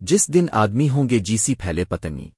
جس دن آدمی ہوں گے جیسی پھیلے پتنی۔